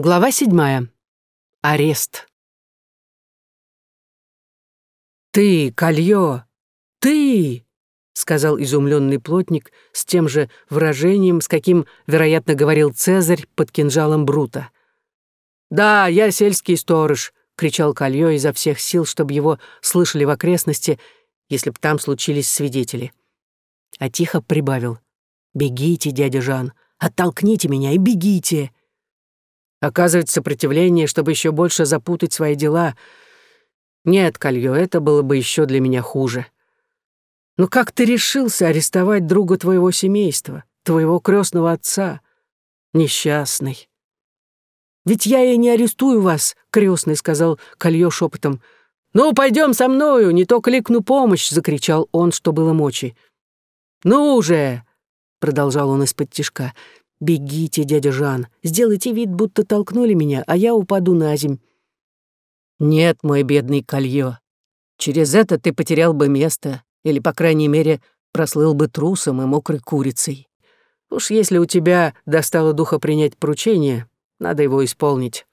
Глава седьмая. Арест. «Ты, Кольё! Ты!» — сказал изумленный плотник с тем же выражением, с каким, вероятно, говорил Цезарь под кинжалом Брута. «Да, я сельский сторож!» — кричал Кольё изо всех сил, чтобы его слышали в окрестности, если б там случились свидетели. А тихо прибавил. «Бегите, дядя Жан, оттолкните меня и бегите!» Оказывать сопротивление, чтобы еще больше запутать свои дела. Нет, Кольё, это было бы еще для меня хуже. Но как ты решился арестовать друга твоего семейства, твоего крестного отца? Несчастный. Ведь я и не арестую вас, крестный, сказал Кольё шепотом. Ну, пойдем со мною, не то кликну помощь, закричал он, что было мочи. Ну уже, продолжал он из-под тишка, «Бегите, дядя Жан, сделайте вид, будто толкнули меня, а я упаду на земь». «Нет, мой бедный колье, через это ты потерял бы место, или, по крайней мере, прослыл бы трусом и мокрой курицей. Уж если у тебя достало духа принять поручение, надо его исполнить.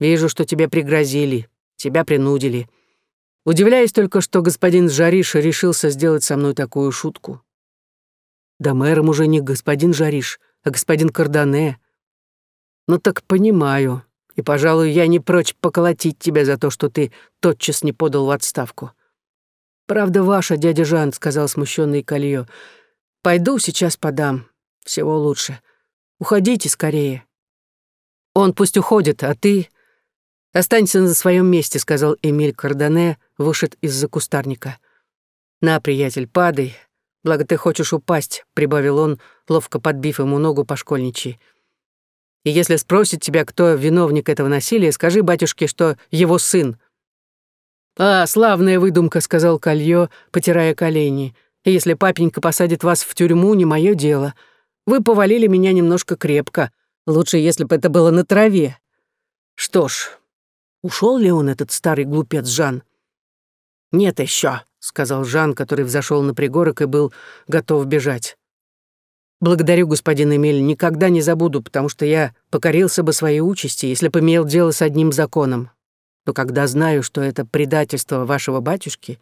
Вижу, что тебе пригрозили, тебя принудили. Удивляюсь только, что господин Жариш решился сделать со мной такую шутку. Да мэром уже не господин Жариш, а господин Кардане. Ну так понимаю, и, пожалуй, я не прочь поколотить тебя за то, что ты тотчас не подал в отставку. Правда ваша, дядя Жан, сказал смущенный Кольё. Пойду сейчас подам. Всего лучше. Уходите скорее. Он пусть уходит, а ты... Останься на своем месте, сказал Эмиль Кардане, вышед из-за кустарника. На, приятель, падай, Благо ты хочешь упасть», — прибавил он, ловко подбив ему ногу по школьничьей. «И если спросит тебя, кто виновник этого насилия, скажи батюшке, что его сын». «А, славная выдумка», — сказал Кольё, потирая колени. «Если папенька посадит вас в тюрьму, не мое дело. Вы повалили меня немножко крепко. Лучше, если бы это было на траве». «Что ж, ушел ли он, этот старый глупец Жан?» «Нет еще», — сказал Жан, который взошел на пригорок и был готов бежать. «Благодарю, господин Эмиль, никогда не забуду, потому что я покорился бы своей участи, если бы имел дело с одним законом. Но когда знаю, что это предательство вашего батюшки,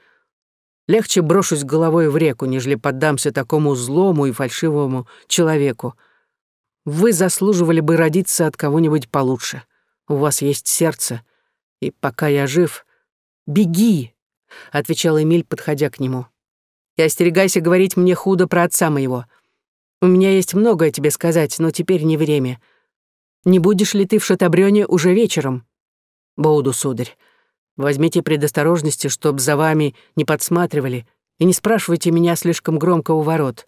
легче брошусь головой в реку, нежели поддамся такому злому и фальшивому человеку. Вы заслуживали бы родиться от кого-нибудь получше. У вас есть сердце, и пока я жив, беги, — отвечал Эмиль, подходя к нему. «И остерегайся говорить мне худо про отца моего. У меня есть многое тебе сказать, но теперь не время. Не будешь ли ты в Шатабрёне уже вечером?» «Буду, сударь. Возьмите предосторожности, чтоб за вами не подсматривали, и не спрашивайте меня слишком громко у ворот.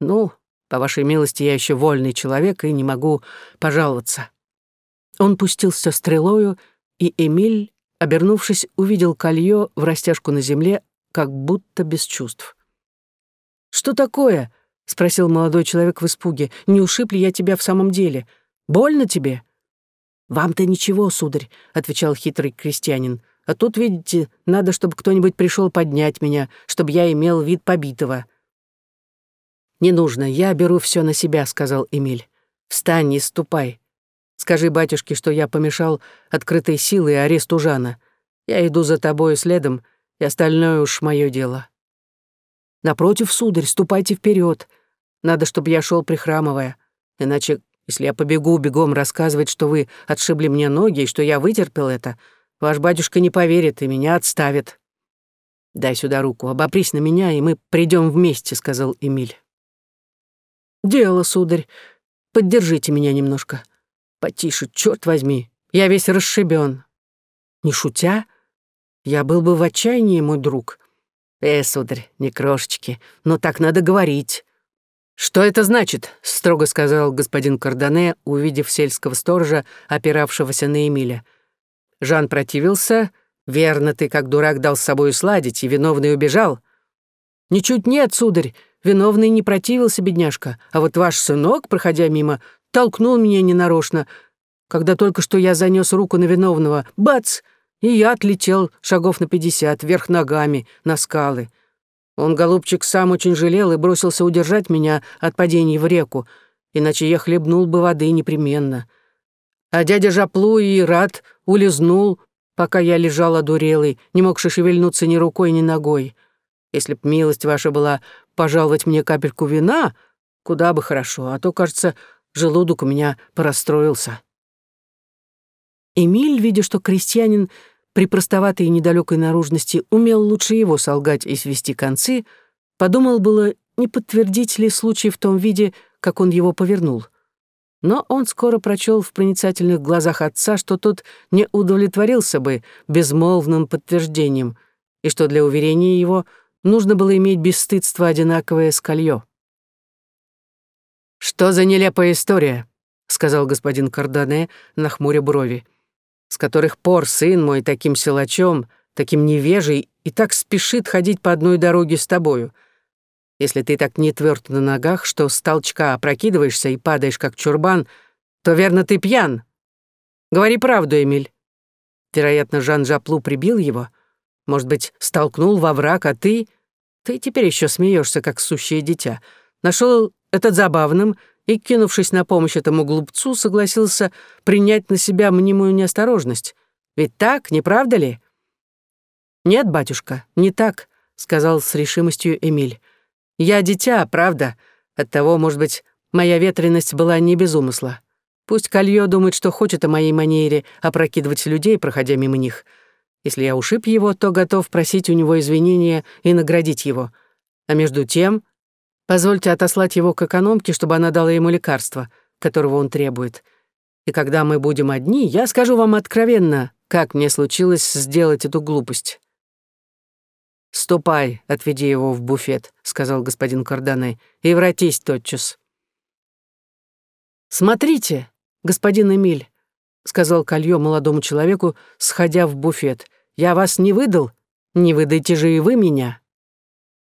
Ну, по вашей милости, я еще вольный человек и не могу пожаловаться». Он пустился стрелою, и Эмиль обернувшись, увидел колье в растяжку на земле, как будто без чувств. «Что такое?» — спросил молодой человек в испуге. «Не ушиб ли я тебя в самом деле? Больно тебе?» «Вам-то ничего, сударь», — отвечал хитрый крестьянин. «А тут, видите, надо, чтобы кто-нибудь пришел поднять меня, чтобы я имел вид побитого». «Не нужно, я беру все на себя», — сказал Эмиль. «Встань и ступай. Скажи батюшке, что я помешал открытой силой аресту Жана. Я иду за тобою следом, и остальное уж мое дело. Напротив, сударь, ступайте вперед. Надо, чтобы я шел прихрамывая. Иначе, если я побегу бегом рассказывать, что вы отшибли мне ноги и что я вытерпел это, ваш батюшка не поверит и меня отставит. «Дай сюда руку, обопрись на меня, и мы придем вместе», — сказал Эмиль. «Дело, сударь. Поддержите меня немножко. Потише, черт возьми, я весь расшибен. Не шутя, я был бы в отчаянии, мой друг. Э, сударь, не крошечки, но так надо говорить. «Что это значит?» — строго сказал господин Кардане, увидев сельского сторожа, опиравшегося на Эмиля. Жан противился. «Верно, ты, как дурак, дал с собой сладить, и виновный убежал». «Ничуть нет, сударь, виновный не противился, бедняжка, а вот ваш сынок, проходя мимо, толкнул меня ненарочно, когда только что я занес руку на виновного. Бац! И я отлетел шагов на пятьдесят, вверх ногами, на скалы. Он, голубчик, сам очень жалел и бросился удержать меня от падения в реку, иначе я хлебнул бы воды непременно. А дядя Жаплу и Рад улизнул, пока я лежал одурелый, не мог шевельнуться ни рукой, ни ногой. Если б милость ваша была пожаловать мне капельку вина, куда бы хорошо, а то, кажется, желудок у меня порастроился». Эмиль, видя, что крестьянин при простоватой и недалекой наружности умел лучше его солгать и свести концы, подумал было, не подтвердить ли случай в том виде, как он его повернул. Но он скоро прочел в проницательных глазах отца, что тот не удовлетворился бы безмолвным подтверждением, и что для уверения его нужно было иметь бесстыдство одинаковое с кольё. «Что за нелепая история?» — сказал господин Кардане, нахмуря брови с которых пор сын мой таким силачом, таким невежей и так спешит ходить по одной дороге с тобою. Если ты так не тверд на ногах, что с толчка опрокидываешься и падаешь, как чурбан, то, верно, ты пьян. Говори правду, Эмиль. Вероятно, Жан Жаплу прибил его. Может быть, столкнул во враг, а ты... Ты теперь еще смеешься, как сущее дитя. Нашел этот забавным и, кинувшись на помощь этому глупцу, согласился принять на себя мнимую неосторожность. Ведь так, не правда ли? «Нет, батюшка, не так», — сказал с решимостью Эмиль. «Я дитя, правда. Оттого, может быть, моя ветренность была не без умысла. Пусть Кольё думает, что хочет о моей манере опрокидывать людей, проходя мимо них. Если я ушиб его, то готов просить у него извинения и наградить его. А между тем Позвольте отослать его к экономке, чтобы она дала ему лекарство, которого он требует. И когда мы будем одни, я скажу вам откровенно, как мне случилось сделать эту глупость». «Ступай, отведи его в буфет», — сказал господин Кардане, — «и вратись тотчас». «Смотрите, господин Эмиль», — сказал Кольё молодому человеку, сходя в буфет, — «я вас не выдал, не выдайте же и вы меня».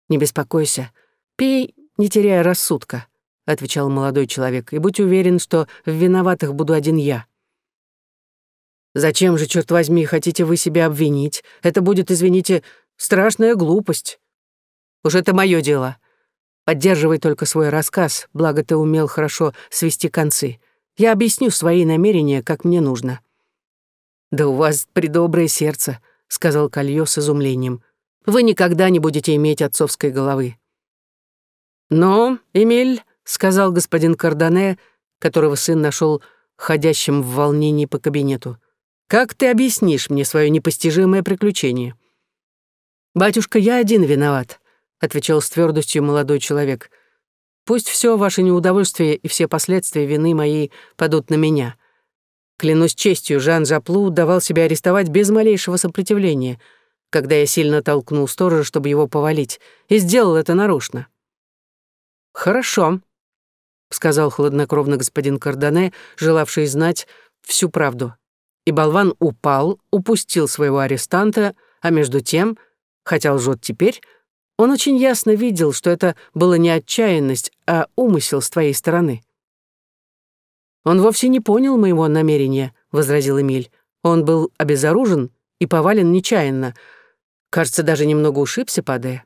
«Не беспокойся, пей не теряя рассудка», — отвечал молодой человек, «и будь уверен, что в виноватых буду один я». «Зачем же, черт возьми, хотите вы себя обвинить? Это будет, извините, страшная глупость. Уж это мое дело. Поддерживай только свой рассказ, благо ты умел хорошо свести концы. Я объясню свои намерения, как мне нужно». «Да у вас придоброе сердце», — сказал Кольё с изумлением. «Вы никогда не будете иметь отцовской головы. «Ну, Эмиль», — сказал господин Кардане, которого сын нашел ходящим в волнении по кабинету, «как ты объяснишь мне свое непостижимое приключение?» «Батюшка, я один виноват», — отвечал с твердостью молодой человек. «Пусть все ваше неудовольствие и все последствия вины моей падут на меня. Клянусь честью, Жан Жаплу давал себя арестовать без малейшего сопротивления, когда я сильно толкнул сторожа, чтобы его повалить, и сделал это нарочно. «Хорошо», — сказал хладнокровно господин Кардане, желавший знать всю правду. И болван упал, упустил своего арестанта, а между тем, хотя лжет теперь, он очень ясно видел, что это было не отчаянность, а умысел с твоей стороны. «Он вовсе не понял моего намерения», — возразил Эмиль. «Он был обезоружен и повален нечаянно. Кажется, даже немного ушибся, падая.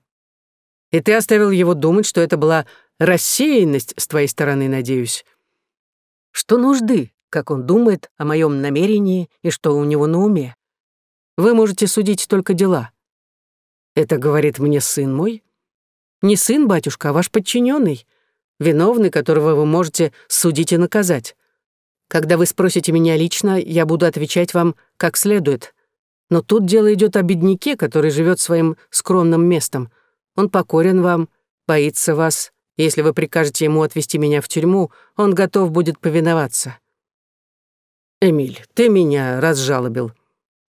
И ты оставил его думать, что это была рассеянность с твоей стороны, надеюсь. Что нужды, как он думает о моем намерении и что у него на уме? Вы можете судить только дела. Это говорит мне сын мой. Не сын, батюшка, а ваш подчиненный, виновный, которого вы можете судить и наказать. Когда вы спросите меня лично, я буду отвечать вам как следует. Но тут дело идет о бедняке, который живет своим скромным местом. Он покорен вам, боится вас, если вы прикажете ему отвезти меня в тюрьму, он готов будет повиноваться. Эмиль, ты меня разжалобил.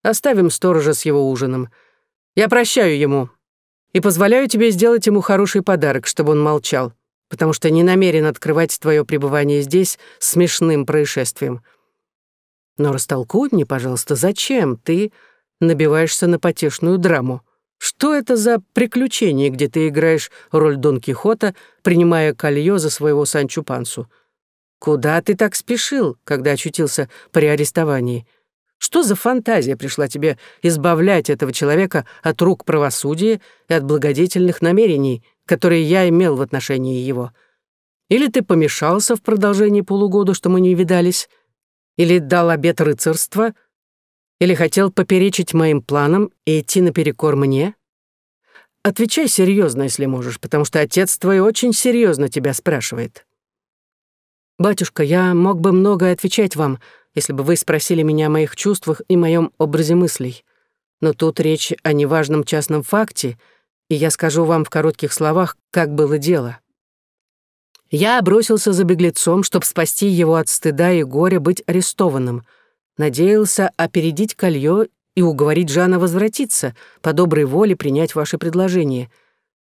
Оставим сторожа с его ужином. Я прощаю ему и позволяю тебе сделать ему хороший подарок, чтобы он молчал, потому что не намерен открывать твое пребывание здесь смешным происшествием. Но растолкуй мне, пожалуйста, зачем ты набиваешься на потешную драму? Что это за приключение, где ты играешь роль Дон Кихота, принимая колье за своего Санчо Пансу? Куда ты так спешил, когда очутился при арестовании? Что за фантазия пришла тебе избавлять этого человека от рук правосудия и от благодетельных намерений, которые я имел в отношении его? Или ты помешался в продолжении полугода, что мы не видались? Или дал обет рыцарства? Или хотел поперечить моим планам и идти наперекор мне? Отвечай серьезно, если можешь, потому что отец твой очень серьезно тебя спрашивает. Батюшка, я мог бы многое отвечать вам, если бы вы спросили меня о моих чувствах и моем образе мыслей. Но тут речь о неважном частном факте, и я скажу вам в коротких словах, как было дело. Я бросился за беглецом, чтобы спасти его от стыда и горя быть арестованным. Надеялся опередить колье и уговорить Жана возвратиться, по доброй воле принять ваше предложение.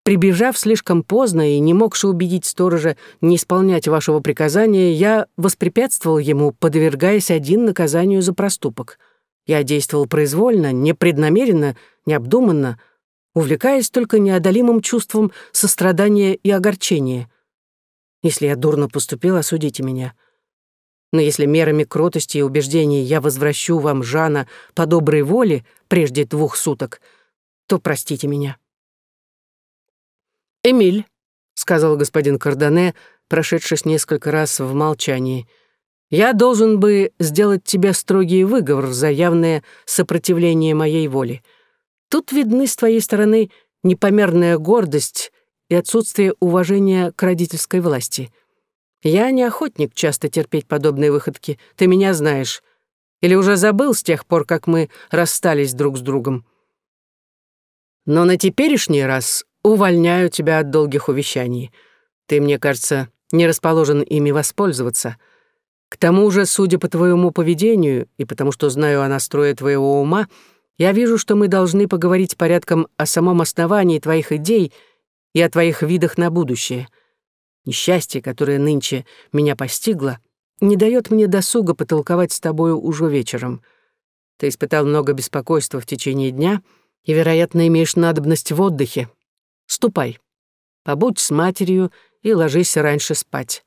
Прибежав слишком поздно и не могши убедить сторожа не исполнять вашего приказания, я воспрепятствовал ему, подвергаясь один наказанию за проступок. Я действовал произвольно, непреднамеренно, необдуманно, увлекаясь только неодолимым чувством сострадания и огорчения. Если я дурно поступил, осудите меня. Но если мерами кротости и убеждений я возвращу вам Жана по доброй воле прежде двух суток, то простите меня. «Эмиль», — сказал господин Кардане, прошедшись несколько раз в молчании, «я должен бы сделать тебе строгий выговор за явное сопротивление моей воли. Тут видны с твоей стороны непомерная гордость и отсутствие уважения к родительской власти. Я не охотник часто терпеть подобные выходки, ты меня знаешь. Или уже забыл с тех пор, как мы расстались друг с другом. Но на теперешний раз увольняю тебя от долгих увещаний. Ты, мне кажется, не расположен ими воспользоваться. К тому же, судя по твоему поведению и потому что знаю о настрое твоего ума, я вижу, что мы должны поговорить порядком о самом основании твоих идей — и о твоих видах на будущее. Несчастье, которое нынче меня постигло, не дает мне досуга потолковать с тобою уже вечером. Ты испытал много беспокойства в течение дня и, вероятно, имеешь надобность в отдыхе. Ступай, побудь с матерью и ложись раньше спать.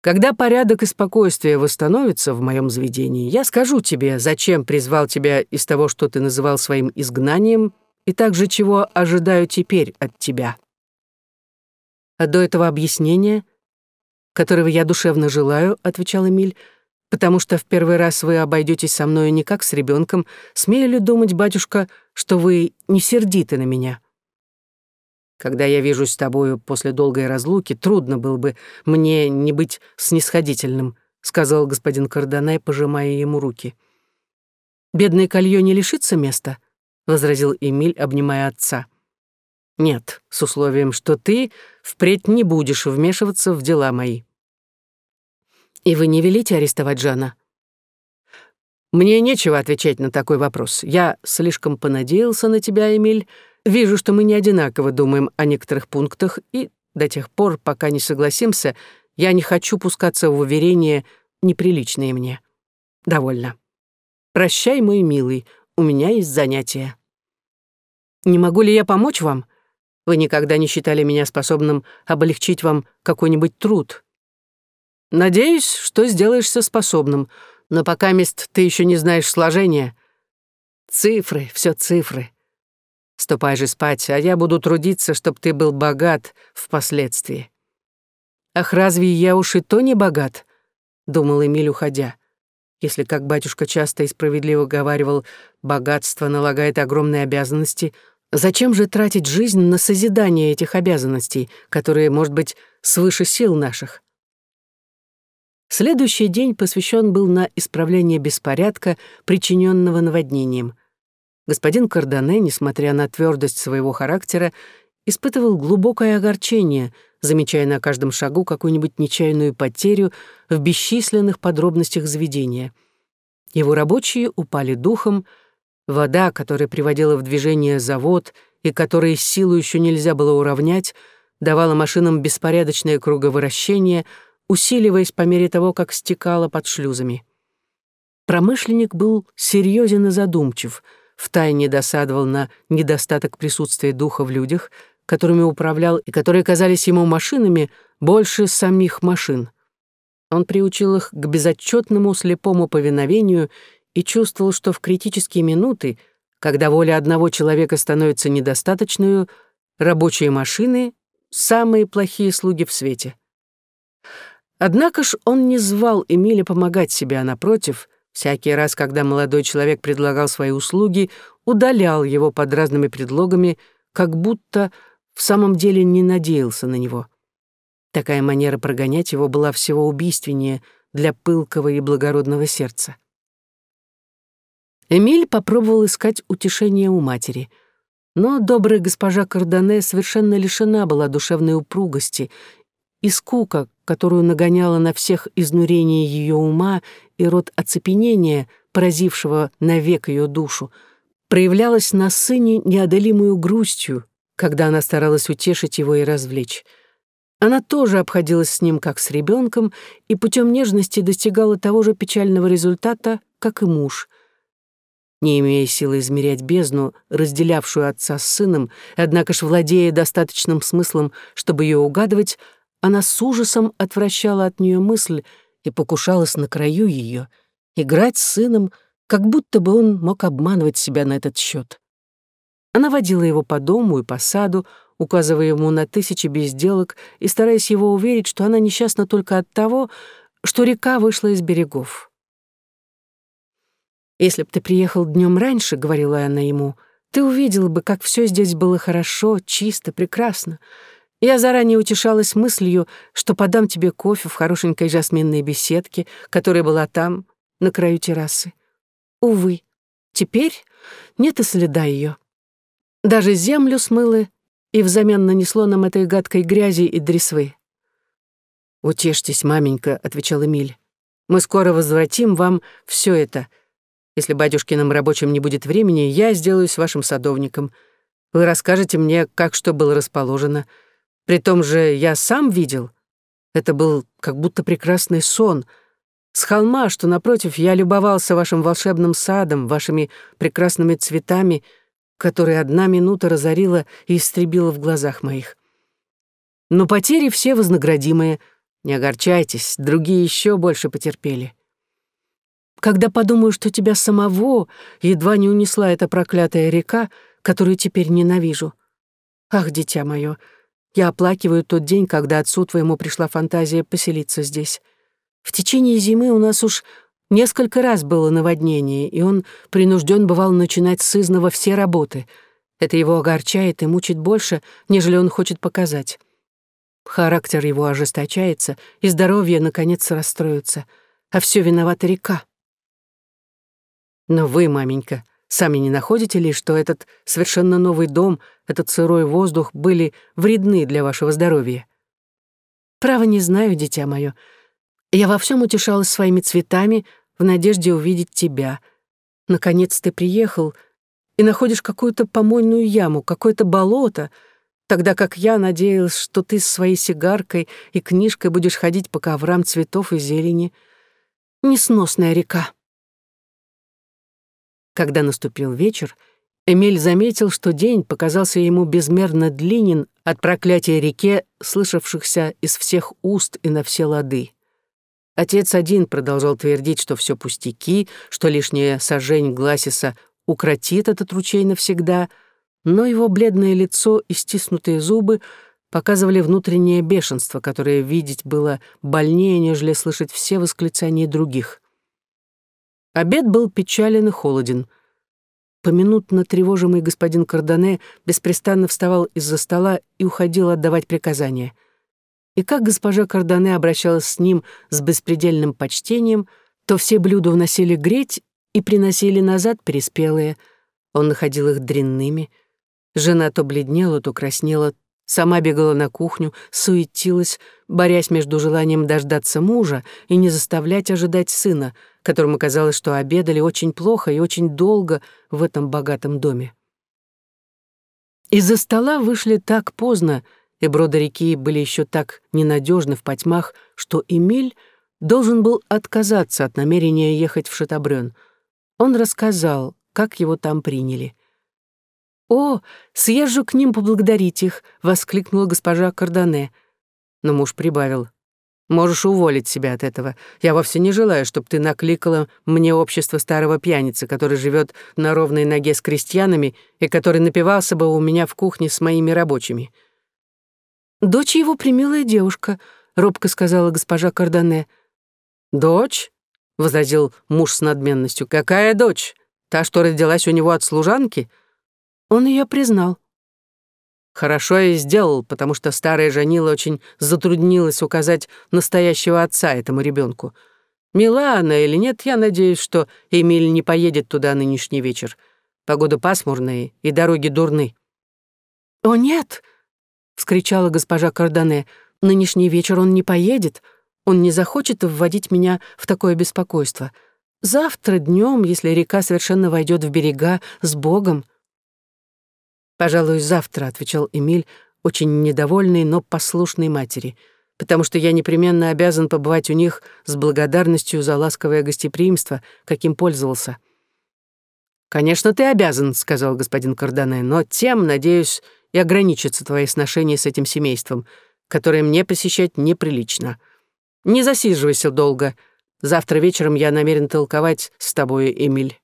Когда порядок и спокойствие восстановятся в моем заведении, я скажу тебе, зачем призвал тебя из того, что ты называл своим изгнанием, и также чего ожидаю теперь от тебя. А до этого объяснения, которого я душевно желаю, отвечал Эмиль, потому что в первый раз вы обойдетесь со мною не как с ребенком, смею ли думать, батюшка, что вы не сердиты на меня? Когда я вижусь с тобою после долгой разлуки, трудно было бы мне не быть снисходительным, сказал господин Кардане, пожимая ему руки. Бедное колье не лишится места, возразил Эмиль, обнимая отца. Нет, с условием, что ты впредь не будешь вмешиваться в дела мои. И вы не велите арестовать Жана? Мне нечего отвечать на такой вопрос. Я слишком понадеялся на тебя, Эмиль. Вижу, что мы не одинаково думаем о некоторых пунктах, и до тех пор, пока не согласимся, я не хочу пускаться в уверения, неприличные мне. Довольно. Прощай, мой милый, у меня есть занятия. Не могу ли я помочь вам? Вы никогда не считали меня способным облегчить вам какой-нибудь труд. Надеюсь, что сделаешься способным, но пока мест ты еще не знаешь сложения. Цифры, все цифры. Ступай же спать, а я буду трудиться, чтобы ты был богат впоследствии. Ах, разве я уж и то не богат? Думал Эмиль, уходя. Если, как батюшка часто и справедливо говаривал, богатство налагает огромные обязанности — Зачем же тратить жизнь на созидание этих обязанностей, которые, может быть, свыше сил наших? Следующий день посвящен был на исправление беспорядка, причиненного наводнением. Господин Кардане, несмотря на твердость своего характера, испытывал глубокое огорчение, замечая на каждом шагу какую-нибудь нечаянную потерю в бесчисленных подробностях заведения. Его рабочие упали духом, Вода, которая приводила в движение завод и которой силу еще нельзя было уравнять, давала машинам беспорядочное круговращение, усиливаясь по мере того, как стекала под шлюзами. Промышленник был серьезен и задумчив, втайне досадовал на недостаток присутствия духа в людях, которыми управлял и которые казались ему машинами больше самих машин. Он приучил их к безотчетному слепому повиновению и чувствовал, что в критические минуты, когда воля одного человека становится недостаточной, рабочие машины — самые плохие слуги в свете. Однако ж он не звал Эмиля помогать себе, а напротив, всякий раз, когда молодой человек предлагал свои услуги, удалял его под разными предлогами, как будто в самом деле не надеялся на него. Такая манера прогонять его была всего убийственнее для пылкого и благородного сердца. Эмиль попробовал искать утешение у матери, но добрая госпожа Кардане совершенно лишена была душевной упругости и скука, которую нагоняла на всех изнурение ее ума и род оцепенения, поразившего навек ее душу, проявлялась на сыне неодолимую грустью, когда она старалась утешить его и развлечь. Она тоже обходилась с ним как с ребенком и путем нежности достигала того же печального результата, как и муж. Не имея силы измерять бездну, разделявшую отца с сыном, однако ж владея достаточным смыслом, чтобы ее угадывать, она с ужасом отвращала от нее мысль и покушалась на краю ее, играть с сыном, как будто бы он мог обманывать себя на этот счет. Она водила его по дому и по саду, указывая ему на тысячи безделок и стараясь его уверить, что она несчастна только от того, что река вышла из берегов. «Если б ты приехал днем раньше, — говорила она ему, — ты увидел бы, как все здесь было хорошо, чисто, прекрасно. Я заранее утешалась мыслью, что подам тебе кофе в хорошенькой жасминной беседке, которая была там, на краю террасы. Увы, теперь нет и следа ее. Даже землю смыло и взамен нанесло нам этой гадкой грязи и дресвы. «Утешьтесь, маменька», — отвечал Эмиль. «Мы скоро возвратим вам все это. Если батюшкиным рабочим не будет времени, я сделаюсь вашим садовником. Вы расскажете мне, как что было расположено». При том же я сам видел. Это был как будто прекрасный сон. С холма, что напротив, я любовался вашим волшебным садом, вашими прекрасными цветами, которые одна минута разорила и истребила в глазах моих. Но потери все вознаградимые. Не огорчайтесь, другие еще больше потерпели. Когда подумаю, что тебя самого едва не унесла эта проклятая река, которую теперь ненавижу. Ах, дитя мое, — я оплакиваю тот день, когда отцу твоему пришла фантазия поселиться здесь. В течение зимы у нас уж несколько раз было наводнение, и он принужден бывал начинать с все работы. Это его огорчает и мучит больше, нежели он хочет показать. Характер его ожесточается, и здоровье, наконец, расстроится. А все виновата река. Но вы, маменька, Сами не находите ли, что этот совершенно новый дом, этот сырой воздух были вредны для вашего здоровья? Право не знаю, дитя мое. Я во всем утешалась своими цветами в надежде увидеть тебя. Наконец ты приехал и находишь какую-то помойную яму, какое-то болото, тогда как я надеялась, что ты с своей сигаркой и книжкой будешь ходить по коврам цветов и зелени. Несносная река. Когда наступил вечер, Эмиль заметил, что день показался ему безмерно длинен от проклятия реке, слышавшихся из всех уст и на все лады. Отец один продолжал твердить, что все пустяки, что лишняя сожень Гласиса укротит этот ручей навсегда, но его бледное лицо и стиснутые зубы показывали внутреннее бешенство, которое видеть было больнее, нежели слышать все восклицания других. Обед был печален и холоден. Поминутно тревожимый господин Кардане беспрестанно вставал из-за стола и уходил отдавать приказания. И как госпожа Кардане обращалась с ним с беспредельным почтением, то все блюда уносили греть и приносили назад переспелые. Он находил их дрянными. Жена то бледнела, то краснела, Сама бегала на кухню, суетилась, борясь между желанием дождаться мужа и не заставлять ожидать сына, которому казалось, что обедали очень плохо и очень долго в этом богатом доме. Из-за стола вышли так поздно, и броды реки были еще так ненадежны в потьмах, что Эмиль должен был отказаться от намерения ехать в Шатабрён. Он рассказал, как его там приняли — «О, съезжу к ним поблагодарить их!» — воскликнула госпожа Кардане. Но муж прибавил. «Можешь уволить себя от этого. Я вовсе не желаю, чтобы ты накликала мне общество старого пьяницы, который живет на ровной ноге с крестьянами и который напивался бы у меня в кухне с моими рабочими». «Дочь его примилая девушка», —— робко сказала госпожа Кардане. «Дочь?» — возразил муж с надменностью. «Какая дочь? Та, что родилась у него от служанки?» Он ее признал. Хорошо и сделал, потому что старая Жанила очень затруднилась указать настоящего отца этому ребенку. Мила она или нет, я надеюсь, что Эмиль не поедет туда нынешний вечер. Погода пасмурная и дороги дурны. «О, нет!» — вскричала госпожа Кардане. «Нынешний вечер он не поедет. Он не захочет вводить меня в такое беспокойство. Завтра днем, если река совершенно войдет в берега, с Богом». «Пожалуй, завтра», — отвечал Эмиль, очень недовольный, но послушный матери, «потому что я непременно обязан побывать у них с благодарностью за ласковое гостеприимство, каким пользовался». «Конечно, ты обязан», — сказал господин Кардане, «но тем, надеюсь, и ограничится твои сношения с этим семейством, которое мне посещать неприлично. Не засиживайся долго. Завтра вечером я намерен толковать с тобой, Эмиль».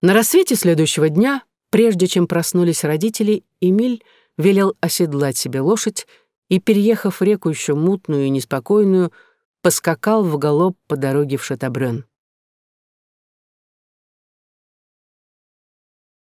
На рассвете следующего дня Прежде чем проснулись родители, Эмиль велел оседлать себе лошадь и, переехав реку еще мутную и неспокойную, поскакал в галоп по дороге в Шатабрён.